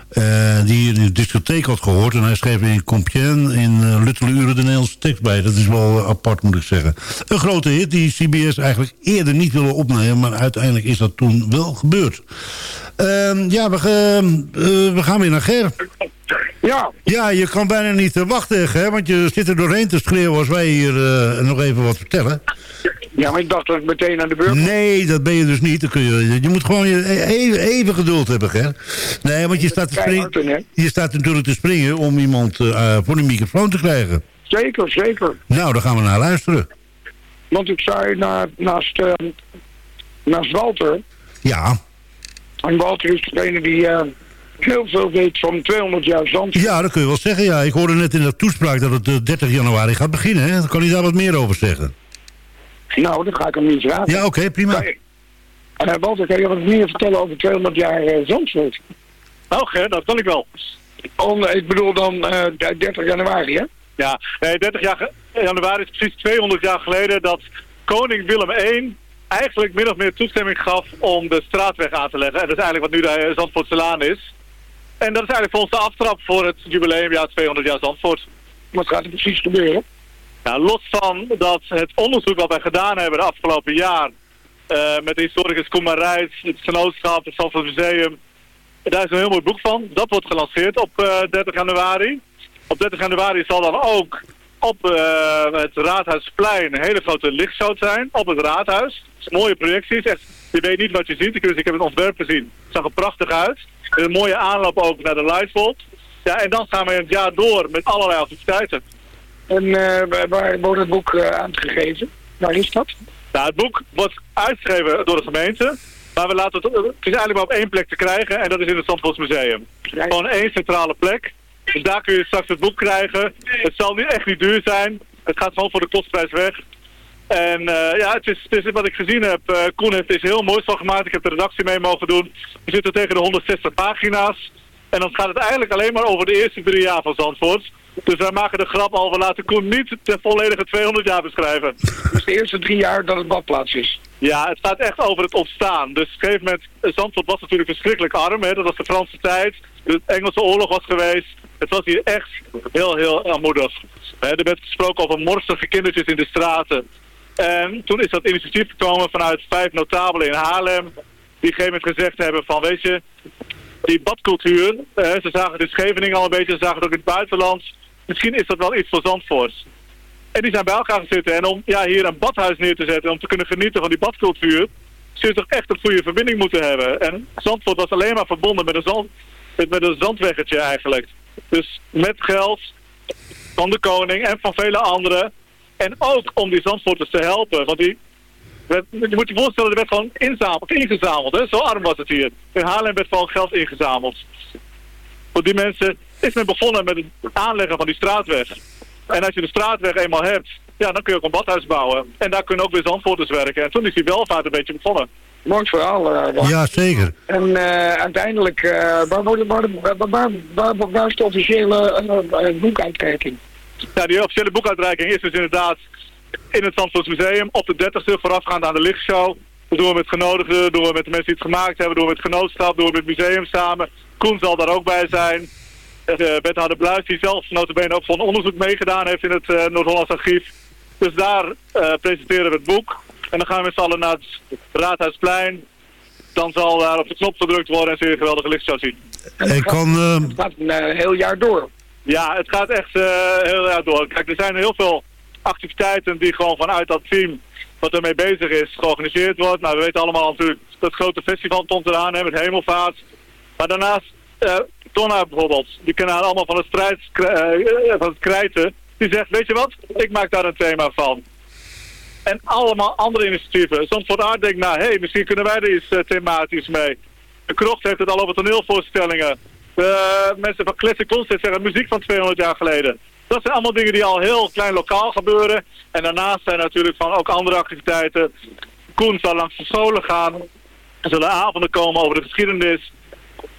Eh, die in een discotheek had gehoord. En hij schreef in Compiègne in uh, uren de Nederlandse tekst bij. Dat is wel eh, apart moet ik zeggen. Een grote hit die CBS eigenlijk eerder niet willen opnemen. Maar uiteindelijk is dat toen wel gebeurd. Ehm, ja, we, gaan- eh, we gaan weer naar Ger. Ja, Ja, je kan bijna niet eh, wachten, hè? Want je zit er doorheen te schreeuwen als wij hier eh, nog even wat vertellen. ja, maar ik dacht dat ik meteen aan de beurt Nee, dat ben je dus niet. Dan kun je, je moet gewoon je e- even, even geduld hebben, hè? Nee, want je staat, te springen, je staat natuurlijk te springen om iemand voor de microfoon te krijgen. Zeker, zeker. Nou, daar gaan we naar luisteren. Want ik zei na, naast, eh, naast Walter... Ja, En Walter is degene die eh, heel veel weet van 200 jaar zand. ja, dat kun je wel zeggen. Ja, ik hoorde net in de toespraak dat het eh, 30 januari gaat beginnen. Hè? Dan kan hij daar wat meer over zeggen. Nou, dan ga ik hem niet vragen. Ja, oké, prima. Kan je- Eh, Walter, kan je wat meer vertellen over 200 jaar uh, Zandvoort? Nou, Ger, dat kan ik wel. Om, eh, ik bedoel dan eh, 30 januari, hè? Ja, nee, 30 jaar januari is precies 200 jaar geleden dat koning Willem I eigenlijk min of meer toestemming gaf om de straatweg aan te leggen. En dat is eigenlijk wat nu de Zandvoortselaan is. En dat is eigenlijk voor ons de aftrap voor het jubileumjaar 200 jaar Zandvoort. Wat gaat er precies gebeuren? Ja, los van dat het onderzoek wat wij gedaan hebben de afgelopen jaar... eh, met de historicus Koen Marijs, het genootschap, het Zandvoort Museum... daar is een heel mooi boek van. Dat wordt gelanceerd op eh, 30 januari. Op 30 januari zal dan ook op eh, het Raadhuisplein een hele grote lichtshow zijn. Op het Raadhuis. Mooie projecties. Echt, je weet niet wat je ziet. Dus ik heb het ontwerp gezien. Het zag er prachtig uit. Een mooie aanloop ook naar de Lightvolt. Ja, en dan gaan we het jaar door met allerlei activiteiten. En eh, waar- wordt het boek eh, aangegeven? Waar is dat? Nou, het boek wordt uitgegeven door de gemeente. Maar we laten het, het is eigenlijk maar op één plek te krijgen. En dat is in het Zandvoortsmuseum. Gewoon één centrale plek. Dus daar kun je straks het boek krijgen. Het zal niet, echt niet duur zijn. Het gaat gewoon voor de kostprijs weg. En eh, ja, het is, het is wat ik gezien heb. eh Koen heeft iets heel moois van gemaakt. Ik heb de redactie mee mogen doen. We zitten tegen de 160 pagina's. En dan gaat het eigenlijk alleen maar over de eerste drie jaar van Zandvoort. Dus wij maken de grap al, we laten Koen niet de volledige 200 jaar beschrijven. Dus de eerste drie jaar dat het badplaats is. Ja, het gaat echt over het ontstaan. Dus op een gegeven moment, eh, Zandvoort was natuurlijk verschrikkelijk arm. Hè? Dat was de Franse tijd. De Engelse oorlog was geweest. Het was hier echt heel, heel armoedig. Hè, Er werd gesproken over morsige kindertjes in de straten. En toen is dat initiatief gekomen vanuit vijf notabelen in Haarlem. Die op een gegeven gezegd hebben van, weet je, die badcultuur, ze zagen het in Scheveningen al een beetje, ze zagen het ook in het buitenland. Misschien is dat wel iets voor Zandvoort. En die zijn bij elkaar zitten. En om ja, hier een badhuis neer te zetten, om te kunnen genieten van die badcultuur, zul je toch echt een goede verbinding moeten hebben. En Zandvoort was alleen maar verbonden met een, zand, met, met een zandweggetje eigenlijk. Dus met geld van de koning en van vele anderen. En ook om die Zandvoorters te helpen. Want die, je moet je voorstellen, er werd gewoon inzameld, ingezameld. Hè? Zo arm was het hier. In Haarlem werd gewoon geld ingezameld. Voor die mensen is men begonnen met het aanleggen van die straatweg. En als je de straatweg eenmaal hebt, ja, dan kun je ook een badhuis bouwen. En daar kunnen ook weer Zandvoorters werken. En toen is die welvaart een beetje begonnen. Mooi verhaal. Bas. Ja, zeker. En eh, uiteindelijk, eh, waar, wordt- waar, waar, waar, waar, waar, waar is de officiële boekuitreiking? Ja, die officiële boekuitreiking is dus inderdaad in het Zandvoorts Museum op de 30ste voorafgaand aan de lichtshow. Dat doen we met genodigden, doen we met de mensen die het gemaakt hebben, doen we met het genootschap, doen we met het museum samen. Koen zal daar ook bij zijn. De wethouder Bluis, die zelf notabene ook van onderzoek meegedaan heeft in het eh, Noord-Hollands archief. Dus daar eh, presenteren we het boek. En dan gaan we met z'n allen naar het Raadhuisplein. Dan zal daar op de knop gedrukt worden en zul je een geweldige lichtshow zien. En kan... eh, Het gaat een eh, heel jaar door. Ja, het gaat echt eh, heel erg door. Kijk, er zijn heel veel activiteiten die gewoon vanuit dat team wat ermee bezig is, georganiseerd wordt. Nou, we weten allemaal natuurlijk dat grote festival komt eraan, hè, met hemelvaart. Maar daarnaast, eh Tonna bijvoorbeeld, die kennen allemaal van het strijd, eh, van het krijten. Die zegt, weet je wat, ik maak daar een thema van. En allemaal andere initiatieven. Voor Aard denkt, nou, hé, hey, misschien kunnen wij er iets eh, thematisch mee. De Krocht heeft het al over toneelvoorstellingen. Mensen van Classic Concert zeggen muziek van 200 jaar geleden. Dat zijn allemaal dingen die al heel klein lokaal gebeuren. En daarnaast zijn natuurlijk van ook andere activiteiten. Koen zal langs de scholen gaan. Er zullen avonden komen over de geschiedenis.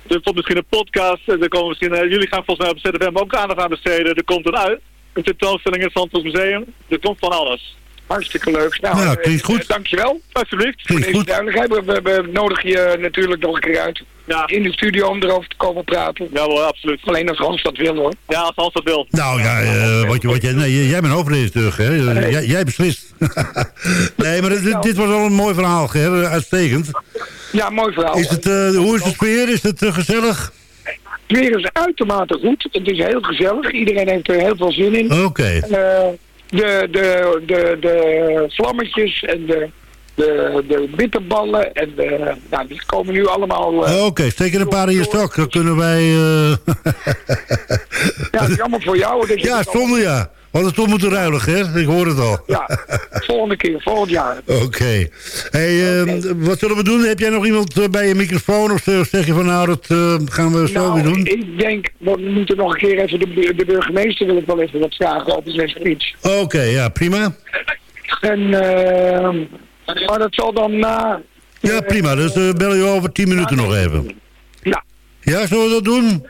Er komt misschien een podcast. Er komen misschien, eh, jullie gaan volgens mij op ZFM ook aandacht aan besteden. Er komt een, uit, een tentoonstelling in het Zandvoort Museum. Er komt van alles. Hartstikke leuk. Nou, Ja, eh, klinkt goed. eh, dankjewel. Alsjeblieft. Klinkt Deze goed. duidelijkheid. We, we, we nodigen je natuurlijk nog een keer uit Ja, in de studio om erover te komen praten. ja hoor, absoluut. Alleen als Hans dat wil hoor. Ja, als Hans dat wil. Nou ja, eh, wat, je, wat jij, nee, jij bent hoofdredacteur, hè? Jij, jij beslist. <laughs> nee, maar dit, dit was wel een mooi verhaal, Ger. Uitstekend. Ja, mooi verhaal. Is het, eh, hoe is de sfeer? Is het gezellig? Het weer is uitermate goed. Het is heel gezellig. Iedereen heeft er heel veel zin in. Oké. Eh, de, de, de, de vlammetjes en de, de, de bitterballen. En de, nou, die komen nu allemaal... eh, Oké, steek er een paar in je stok. Dan kunnen wij... eh, <laughs> ja, allemaal voor jou. Dat je ja, stonden ja. Hadden toch moeten ruilen, hè? Ik hoor het al. Ja, volgende keer, volgend jaar. <laughs> Oké. Hey, eh, wat zullen we doen? Heb jij nog iemand eh, bij je microfoon? Of eh, zeg je van nou, dat eh, gaan we zo Nou, weer doen? ik denk, we moeten nog een keer even de, de burgemeester wil ik wel even wat vragen over zijn speech. Oké, ja, prima. En, eh, maar dat zal dan na... Ja, prima. Dus bel je over 10 minuten nog even. Ja, Ja, zullen we dat doen?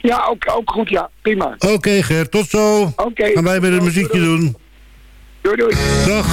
ja ook, ook goed, ja. Prima. Oké, Gert, tot zo. Oké. Gaan wij weer een muziekje doen. Doei, doei. Dag.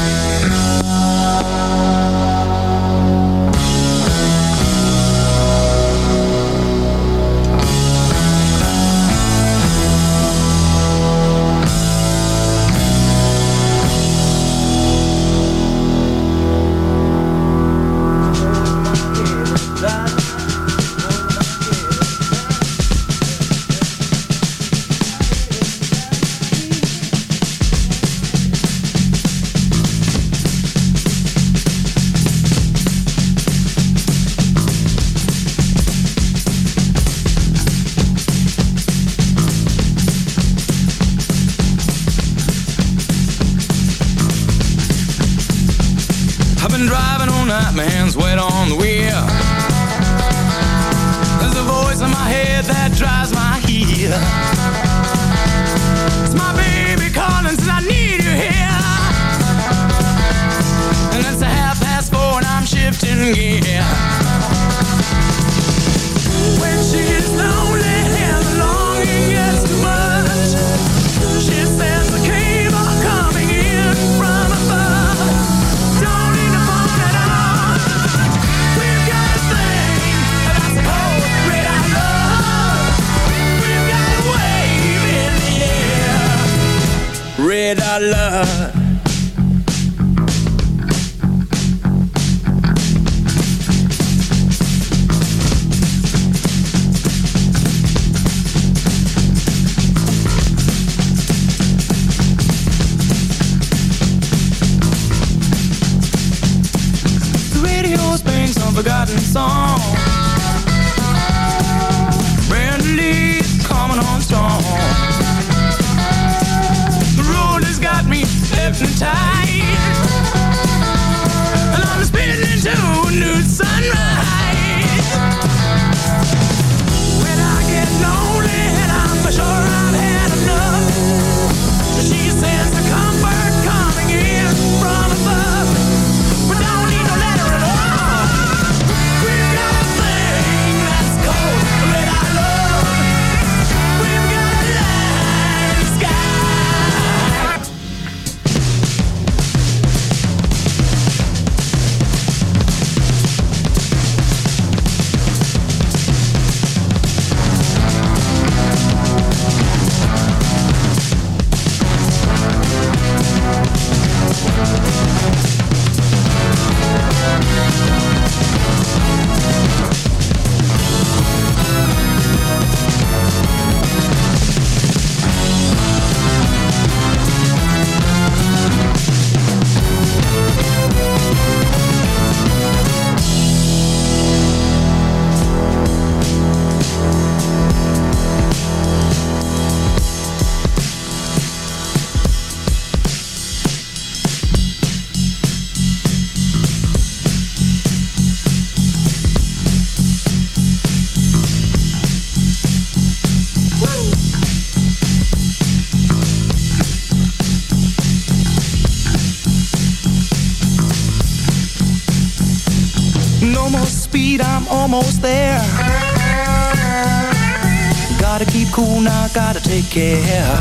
Care.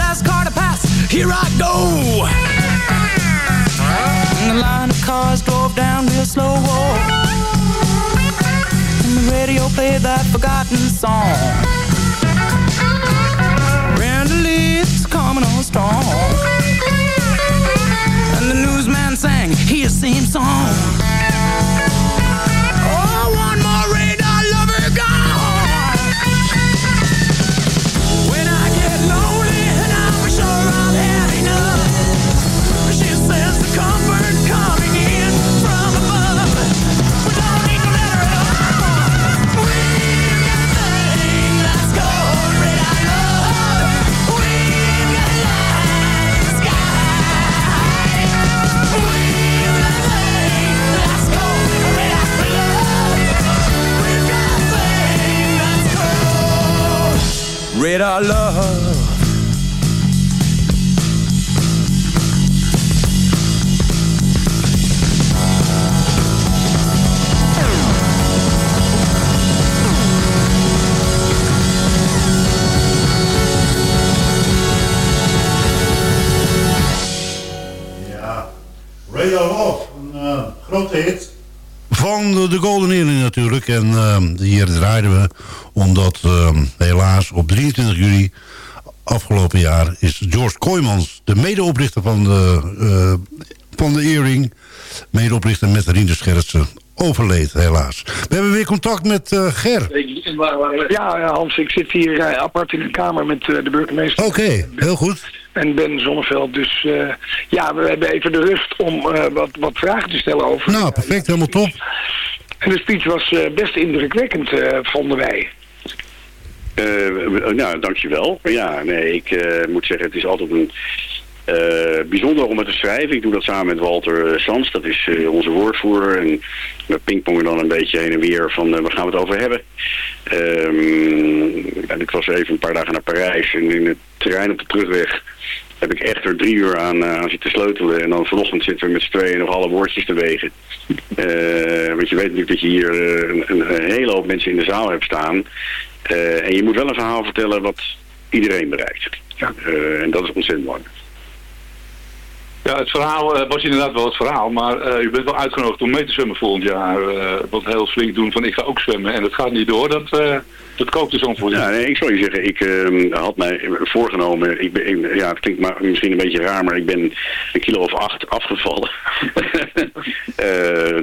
Last car to pass, here I go. And the line of cars drove down real slow. And the radio played that forgotten song. Brenda Lee's coming on strong. And the newsman sang his same song. Is George Kooijmans, de medeoprichter van de, eh, van de Earring... medeoprichter met Rien de Schertsen, overleed helaas. We hebben weer contact met eh, Ger. Ja, ja, Hans, ik zit hier eh, apart in een kamer met eh, de burgemeester. Oké, heel goed. En Ben Zonneveld. Dus eh, ja, we hebben even de rust om eh, wat, wat vragen te stellen over. Nou, perfect, helemaal top. En de speech was eh, best indrukwekkend, eh, vonden wij. Eh, nou, dankjewel. Ja, nee, ik eh, moet zeggen, het is altijd een eh, bijzonder om het te schrijven. Ik doe dat samen met Walter Sans, dat is onze woordvoerder. En we pingpongen dan een beetje heen en weer van waar gaan we het over hebben. Ehm, en ik was even een paar dagen naar Parijs en in het terrein op de terugweg heb ik echt er drie uur aan, aan zitten sleutelen. En dan vanochtend zitten we met z'n tweeën nog alle woordjes te wegen. Want je weet natuurlijk dat je hier een hele hoop mensen in de zaal hebt staan. Eh, en je moet wel een verhaal vertellen wat iedereen bereikt. Eh, en dat is ontzettend belangrijk. Ja, het verhaal eh, was inderdaad wel het verhaal, maar eh, u bent wel uitgenodigd om mee te zwemmen volgend jaar. eh wat heel flink doen van ik ga ook zwemmen en dat gaat niet door, dat, dat koopt dus antwoord. Ja, nee, ik zal je zeggen, ik eh, had mij voorgenomen, ik ben, ik- ja, het klinkt maar misschien een beetje raar, maar ik ben een kilo of acht afgevallen. <laughs>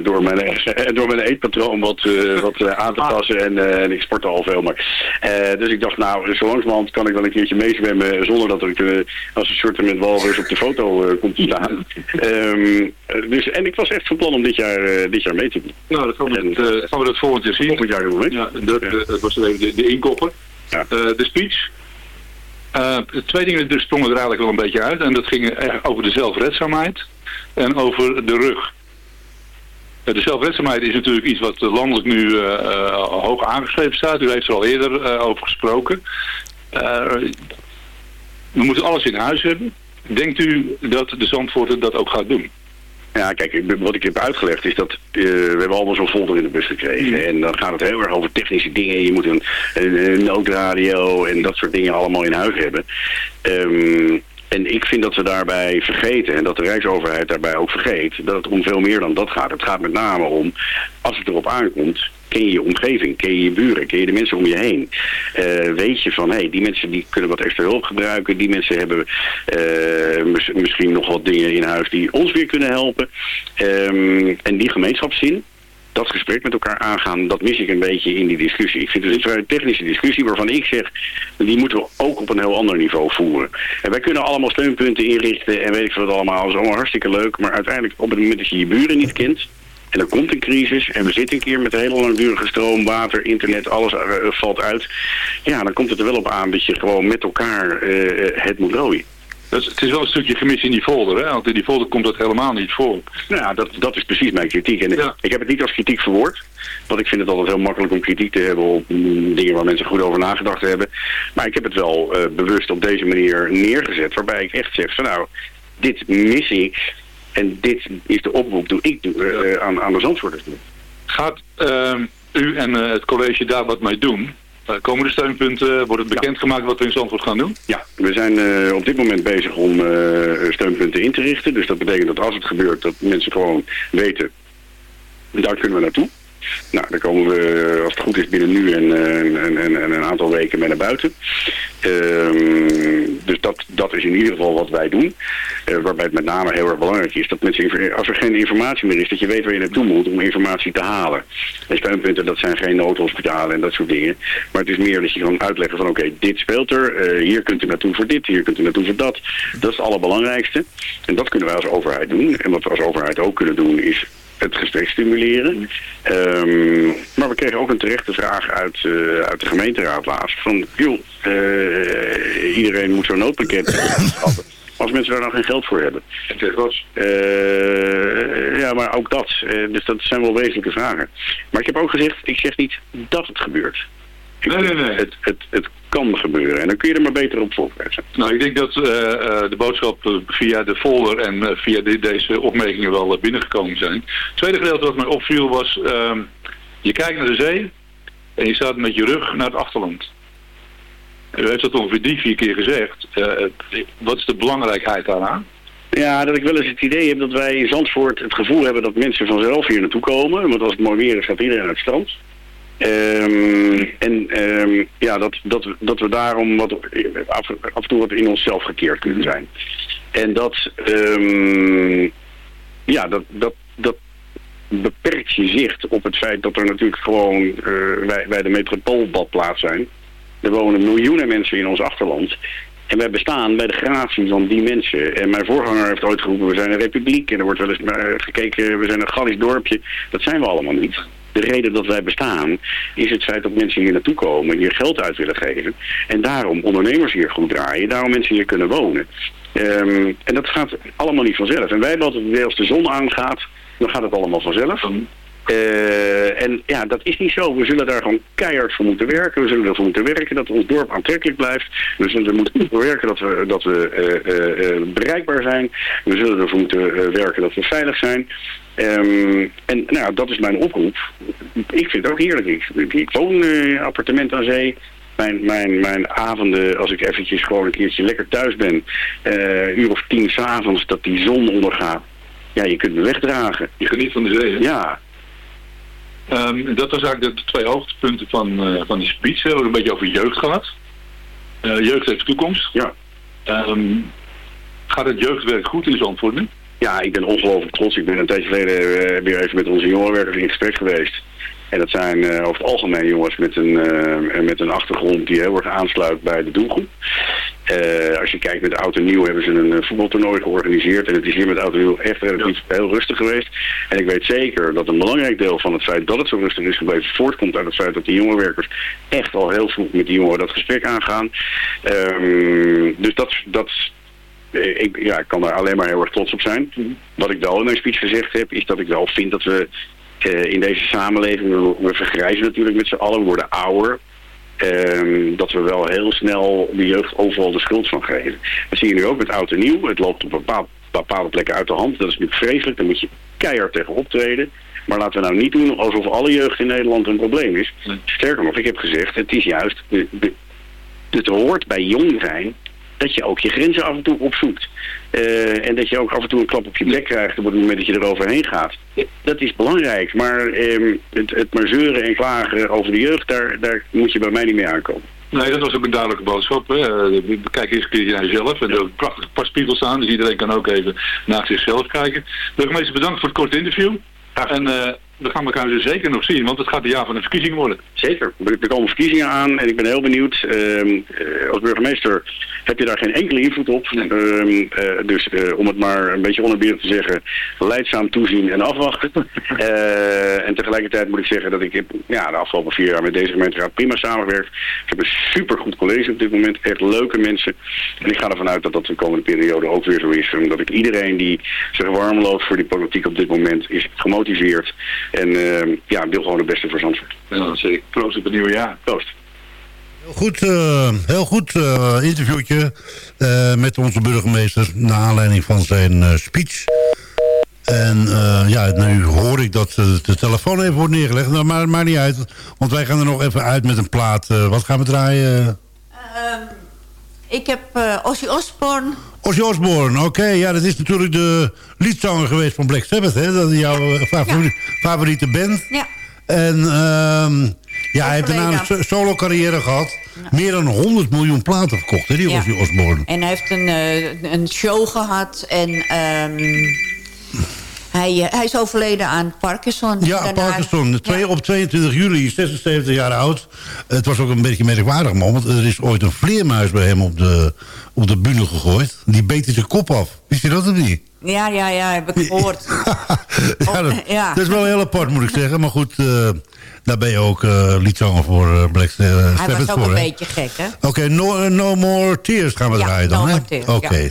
Door, mijn, door mijn eetpatroon wat, wat aan te passen en, en ik sportte al veel. Maar, dus ik dacht, nou, zo langzamerhand kan ik wel een keertje meezwemmen zonder dat ik als een soort met walrus op de foto eh, kom te staan. Ehm, eh, dus, en ik was echt van plan om dit jaar, eh, dit jaar mee te doen. Nou, dan gaan we, het, eh, gaan we dat volgend jaar zien. Volgend jaar doen we mee. Ja, dat, eh, dat was even de, de inkopper. Ja. Eh, de speech. Eh, twee dingen dus sprongen er eigenlijk wel een beetje uit. En dat ging echt over de zelfredzaamheid en over de rug. Eh, De zelfredzaamheid is natuurlijk iets wat landelijk nu eh, eh, hoog aangeschreven staat. U heeft er al eerder eh, over gesproken. Eh, we moeten alles in huis hebben. Denkt u dat de Zandvoorter dat ook gaat doen? Ja, kijk, wat ik heb uitgelegd is dat eh, we hebben allemaal zo'n folder in de bus gekregen. En dan gaat het heel erg over technische dingen. Je moet een, een, een noodradio en dat soort dingen allemaal in huis hebben. Ehm, en ik vind dat we daarbij vergeten, en dat de Rijksoverheid daarbij ook vergeet, dat het om veel meer dan dat gaat. Het gaat met name om, als het erop aankomt, ken je je omgeving, ken je je buren, ken je de mensen om je heen. Eh, weet je van, hé, hey, die mensen die kunnen wat extra hulp gebruiken. Die mensen hebben eh, mis- misschien nog wat dingen in huis die ons weer kunnen helpen. Ehm, en die gemeenschapszin, dat gesprek met elkaar aangaan, dat mis ik een beetje in die discussie. Ik vind het een technische discussie waarvan ik zeg, die moeten we ook op een heel ander niveau voeren. En wij kunnen allemaal steunpunten inrichten en weet ik wat allemaal, dat is allemaal hartstikke leuk. Maar uiteindelijk op het moment dat je je buren niet kent, en er komt een crisis en we zitten een keer met een hele langdurige stroom, water, internet, alles eh, valt uit. Ja, dan komt het er wel op aan dat je gewoon met elkaar eh, het moet rooien. Dat is, het is wel een stukje gemis in die folder, hè? want in die folder komt dat helemaal niet voor. Nou ja, dat, dat is precies mijn kritiek. En ik heb het niet als kritiek verwoord. Want ik vind het altijd heel makkelijk om kritiek te hebben op mm, dingen waar mensen goed over nagedacht hebben. Maar ik heb het wel eh, bewust op deze manier neergezet. Waarbij ik echt zeg van nou, dit mis ik. En dit is de oproep die ik doe, eh, aan, aan de Zandvoorters. Gaat ehm, u en eh, het college daar wat mee doen? Eh, komen de steunpunten, wordt het bekendgemaakt wat we in Zandvoort gaan doen? Ja, we zijn eh, op dit moment bezig om eh, steunpunten in te richten. Dus dat betekent dat als het gebeurt, dat mensen gewoon weten, daar kunnen we naartoe. Nou, daar komen we, als het goed is, binnen nu en, eh, en, en, en een aantal weken mee naar buiten. Ehm, dus dat, dat is in ieder geval wat wij doen. Eh, waarbij het met name heel erg belangrijk is dat mensen, als er geen informatie meer is, dat je weet waar je naartoe moet om informatie te halen. En steunpunten, dat zijn geen noodhospitalen en dat soort dingen. Maar het is meer dat je kan uitleggen van oké, dit speelt er, eh, hier kunt u naartoe voor dit, hier kunt u naartoe voor dat. Dat is het allerbelangrijkste. En dat kunnen wij als overheid doen. En wat we als overheid ook kunnen doen is het gesprek stimuleren. Ehm, maar we kregen ook een terechte vraag uit, eh, uit de gemeenteraad laatst. Van, joh, eh, iedereen moet zo'n noodpakket <laughs> schaffen. Als mensen daar dan geen geld voor hebben. Eh, ja, maar ook dat. Eh, dus dat zijn wel wezenlijke vragen. Maar ik heb ook gezegd, ik zeg niet dat het gebeurt. Nee, nee, nee. Het, het, het kan gebeuren. En dan kun je er maar beter op voorbereid. Nou, ik denk dat eh, eh, de boodschap eh, via de folder en via deze opmerkingen wel binnengekomen zijn. Het tweede gedeelte wat mij opviel was, ehm, je kijkt naar de zee en je staat met je rug naar het achterland. En u heeft dat ongeveer drie, vier keer gezegd. Wat is de belangrijkheid daaraan? Ja, dat ik wel eens het idee heb dat wij in Zandvoort het gevoel hebben dat mensen vanzelf hier naartoe komen. Want als het mooi weer is, gaat iedereen naar het strand. Ehm, en ehm, ja, dat, dat, dat we daarom wat, af, af en toe wat in onszelf gekeerd kunnen zijn. En dat, ehm, ja, dat, dat, dat beperkt je zicht op het feit dat er natuurlijk gewoon eh, wij, wij de metropoolbadplaats zijn. Er wonen miljoenen mensen in ons achterland. En wij bestaan bij de gratie van die mensen. En mijn voorganger heeft ooit geroepen, we zijn een republiek. En er wordt wel eens naar gekeken, we zijn een Gallisch dorpje. Dat zijn we allemaal niet. De reden dat wij bestaan is het feit dat mensen hier naartoe komen, hier geld uit willen geven. En daarom ondernemers hier goed draaien, daarom mensen hier kunnen wonen. Ehm, en dat gaat allemaal niet vanzelf. En wij hebben altijd als de zon aangaat, dan gaat het allemaal vanzelf. Eh, en ja, dat is niet zo. We zullen daar gewoon keihard voor moeten werken. We zullen ervoor moeten werken dat ons dorp aantrekkelijk blijft. We zullen er moeten voor werken dat we, dat we eh, eh, bereikbaar zijn. We zullen ervoor moeten werken dat we veilig zijn. Ehm, en nou, dat is mijn oproep. Ik vind het ook heerlijk. Ik, ik, woon eh, appartement aan zee. Mijn, mijn, mijn avonden, als ik eventjes gewoon een keertje lekker thuis ben, een uur of tien s'avonds, dat die zon ondergaat. Ja, je kunt me wegdragen. Je geniet van de zee, hè? Ja. Ehm, dat was eigenlijk de, twee hoogtepunten van, eh, van die speech. We hebben een beetje over jeugd gehad. Eh, jeugd heeft toekomst. Ja. Ehm, gaat het jeugdwerk goed in Zandvoort nu? Ja, ik ben ongelooflijk trots. Ik ben een tijdje geleden eh, weer even met onze jongerenwerkers in gesprek geweest. En dat zijn eh, over het algemeen jongens met een, eh, met een achtergrond die heel erg aansluit bij de doelgroep. Als je kijkt met Oud en Nieuw hebben ze een voetbaltoernooi georganiseerd. En het is hier met Oud en Nieuw echt relatief heel rustig geweest. En ik weet zeker dat een belangrijk deel van het feit dat het zo rustig is gebleven voortkomt uit het feit dat die jongerenwerkers echt al heel vroeg met die jongeren dat gesprek aangaan. Ehm, dus dat, dat, ik, ja, ik kan daar alleen maar heel erg trots op zijn. Wat ik wel in mijn speech gezegd heb, is dat ik wel vind dat we eh, in deze samenleving, we, we vergrijzen natuurlijk met z'n allen, we worden ouder. Ehm, dat we wel heel snel de jeugd overal de schuld van geven. Dat zie je nu ook met oud en nieuw. Het loopt op bepaald, bepaalde plekken uit de hand. Dat is natuurlijk vreselijk. Daar moet je keihard tegen optreden. Maar laten we nou niet doen alsof alle jeugd in Nederland een probleem is. Sterker nog, ik heb gezegd, het is juist... Het hoort bij jong zijn dat je ook je grenzen af en toe opzoekt. Eh, en dat je ook af en toe een klap op je bek krijgt op het moment dat je eroverheen gaat. Dat is belangrijk, maar ehm, het, het maar zeuren en klagen over de jeugd, daar, daar moet je bij mij niet mee aankomen. Nee, dat was ook een duidelijke boodschap. Hè. Eh, Kijk eens een keer naar jezelf. En er een prachtig paar spiegels staan, dus iedereen kan ook even naar zichzelf kijken. Burgemeester, bedankt voor het korte interview. En eh, we gaan elkaar dus zeker nog zien, want het gaat een jaar van de verkiezingen worden. Zeker. Er komen verkiezingen aan en ik ben heel benieuwd. Ehm, eh, als burgemeester heb je daar geen enkele invloed op. Ehm, eh, dus eh, om het maar een beetje onerbiedig te zeggen, leidzaam toezien en afwachten. <laughs> En tegelijkertijd moet ik zeggen dat ik heb, ja, de afgelopen vier jaar met deze gemeenteraad prima samengewerkt. Ik heb een supergoed college op dit moment, echt leuke mensen. En ik ga ervan uit dat dat de komende periode ook weer zo is. Omdat ik iedereen die zich warm loopt voor die politiek op dit moment is gemotiveerd. En ehm, ja, wil gewoon het beste voor Zandvoort. En dan zeg ik proost op het nieuwe jaar. Proost. Heel goed, eh, heel goed eh, interviewtje eh, met onze burgemeester... naar aanleiding van zijn eh, speech. En eh, ja, nu hoor ik dat de telefoon even wordt neergelegd. Nou, maar het maakt niet uit, want wij gaan er nog even uit met een plaat. Wat gaan we draaien? Ik heb eh Ozzy Osbourne. Ozzy Osbourne, oké. ja, dat is natuurlijk de liedzanger geweest van Black Sabbath, hè? Dat is jouw eh, favori- favoriete band. Ja. En ehm, ja, hij heeft daarna een so- solo-carrière gehad. Meer dan 100 miljoen platen verkocht, hè, die Ja. Ozzy Osbourne. En hij heeft een, eh, een show gehad. En ehm, hij, eh, hij is overleden aan Parkinson. Ja, Daarna- Parkinson. Twee, Op 22 juli, 76 jaar oud. Het was ook een beetje merkwaardig, man. Want er is ooit een vleermuis bij hem op de, op de bühne gegooid. Die beet hij zijn kop af. Wist je dat of niet? Ja, ja, ja, heb ik gehoord. <laughs> ja, dat, ja. dat is wel heel apart, moet ik zeggen. Maar goed, eh, daar ben je ook eh liedzanger voor eh, Black uh, hij Sabbath was ook voor, een beetje gek, hè? Oké, no, no More Tears gaan we Ja, draaien dan, No hè? More Tears, Oké.